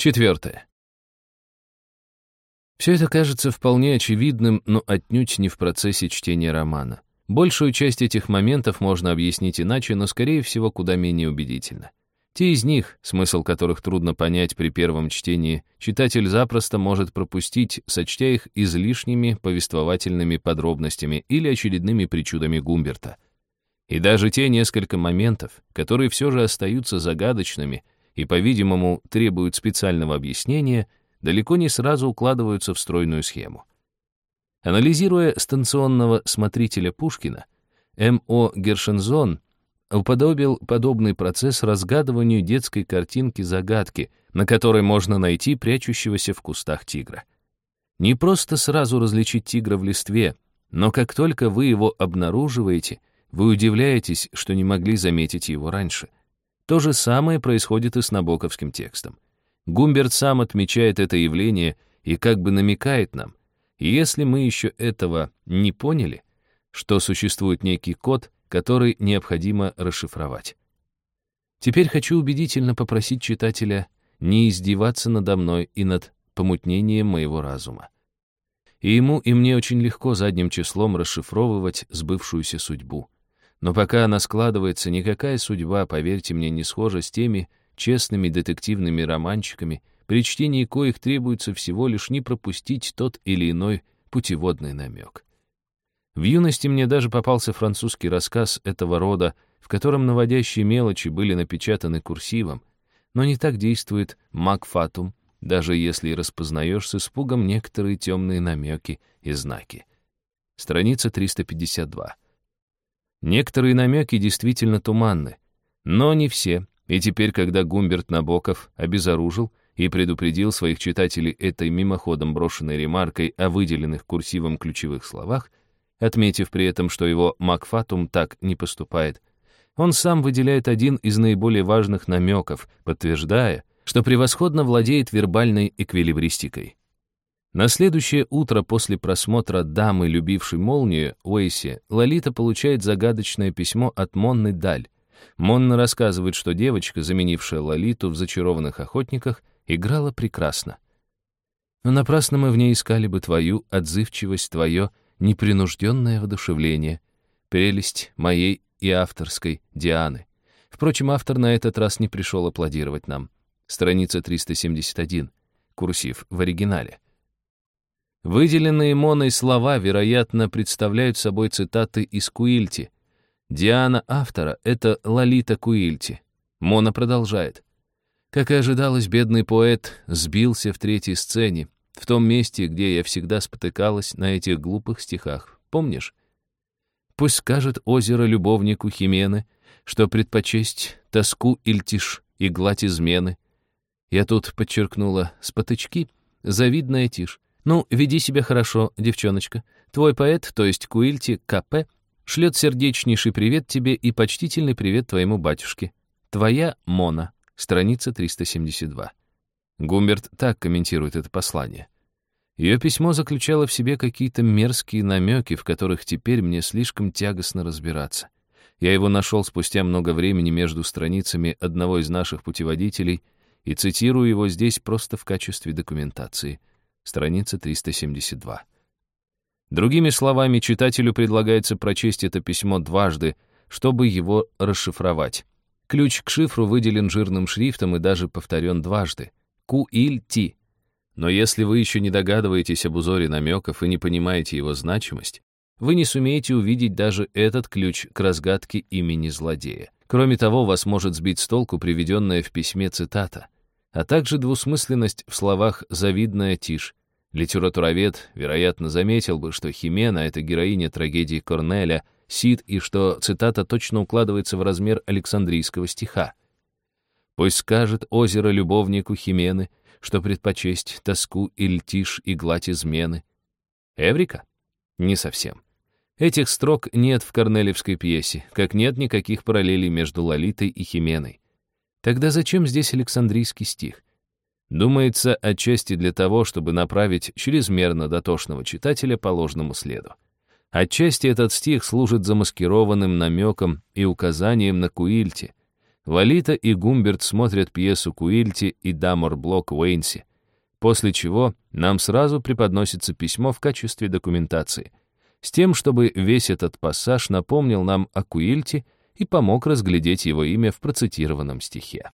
Четвертое. Все это кажется вполне очевидным, но отнюдь не в процессе чтения романа. Большую часть этих моментов можно объяснить иначе, но, скорее всего, куда менее убедительно. Те из них, смысл которых трудно понять при первом чтении, читатель запросто может пропустить, сочтя их излишними повествовательными подробностями или очередными причудами Гумберта. И даже те несколько моментов, которые все же остаются загадочными и, по-видимому, требуют специального объяснения, далеко не сразу укладываются в стройную схему. Анализируя станционного смотрителя Пушкина, М.О. Гершензон уподобил подобный процесс разгадыванию детской картинки-загадки, на которой можно найти прячущегося в кустах тигра. Не просто сразу различить тигра в листве, но как только вы его обнаруживаете, вы удивляетесь, что не могли заметить его раньше. То же самое происходит и с набоковским текстом. Гумберт сам отмечает это явление и как бы намекает нам, если мы еще этого не поняли, что существует некий код, который необходимо расшифровать. Теперь хочу убедительно попросить читателя не издеваться надо мной и над помутнением моего разума. И ему, и мне очень легко задним числом расшифровывать сбывшуюся судьбу. Но пока она складывается, никакая судьба, поверьте мне, не схожа с теми честными детективными романчиками, при чтении коих требуется всего лишь не пропустить тот или иной путеводный намек. В юности мне даже попался французский рассказ этого рода, в котором наводящие мелочи были напечатаны курсивом, но не так действует макфатум, даже если распознаешь с испугом некоторые темные намеки и знаки. Страница 352. Некоторые намеки действительно туманны, но не все, и теперь, когда Гумберт Набоков обезоружил и предупредил своих читателей этой мимоходом брошенной ремаркой о выделенных курсивом ключевых словах, отметив при этом, что его Макфатум так не поступает. Он сам выделяет один из наиболее важных намеков, подтверждая, что превосходно владеет вербальной эквилибристикой. На следующее утро после просмотра «Дамы, любившей молнию» Уэйси, Лолита получает загадочное письмо от Монны Даль. Монна рассказывает, что девочка, заменившая Лолиту в «Зачарованных охотниках», играла прекрасно. Но напрасно мы в ней искали бы твою отзывчивость, твое непринужденное воодушевление, прелесть моей и авторской Дианы. Впрочем, автор на этот раз не пришел аплодировать нам. Страница 371. Курсив в оригинале. Выделенные Моной слова, вероятно, представляют собой цитаты из Куильти. Диана автора — это Лолита Куильти. Мона продолжает. Как и ожидалось, бедный поэт сбился в третьей сцене, в том месте, где я всегда спотыкалась на этих глупых стихах. Помнишь? Пусть скажет озеро любовнику Химены, что предпочесть тоску ильтиш и гладь измены. Я тут подчеркнула спотычки, завидная тишь. Ну, веди себя хорошо, девчоночка. Твой поэт, то есть Куильти К.П., шлет сердечнейший привет тебе и почтительный привет твоему батюшке. Твоя Мона. Страница 372. Гумберт так комментирует это послание. Ее письмо заключало в себе какие-то мерзкие намеки, в которых теперь мне слишком тягостно разбираться. Я его нашел спустя много времени между страницами одного из наших путеводителей и цитирую его здесь просто в качестве документации. Страница 372. Другими словами, читателю предлагается прочесть это письмо дважды, чтобы его расшифровать. Ключ к шифру выделен жирным шрифтом и даже повторен дважды. Ку-иль-ти. Но если вы еще не догадываетесь об узоре намеков и не понимаете его значимость, вы не сумеете увидеть даже этот ключ к разгадке имени злодея. Кроме того, вас может сбить с толку приведенная в письме цитата, а также двусмысленность в словах «завидная тишь». Литературовед, вероятно, заметил бы, что Химена — это героиня трагедии Корнеля — Сид и что цитата точно укладывается в размер Александрийского стиха. «Пусть скажет озеро любовнику Химены, что предпочесть тоску и льтишь и гладь измены». Эврика? Не совсем. Этих строк нет в корнелевской пьесе, как нет никаких параллелей между Лолитой и Хименой. Тогда зачем здесь Александрийский стих? Думается, отчасти для того, чтобы направить чрезмерно дотошного читателя по ложному следу. Отчасти этот стих служит замаскированным намеком и указанием на Куильте. Валита и Гумберт смотрят пьесу Куильти и Дамор Блок Уэйнси, после чего нам сразу преподносится письмо в качестве документации, с тем, чтобы весь этот пассаж напомнил нам о Куильте и помог разглядеть его имя в процитированном стихе.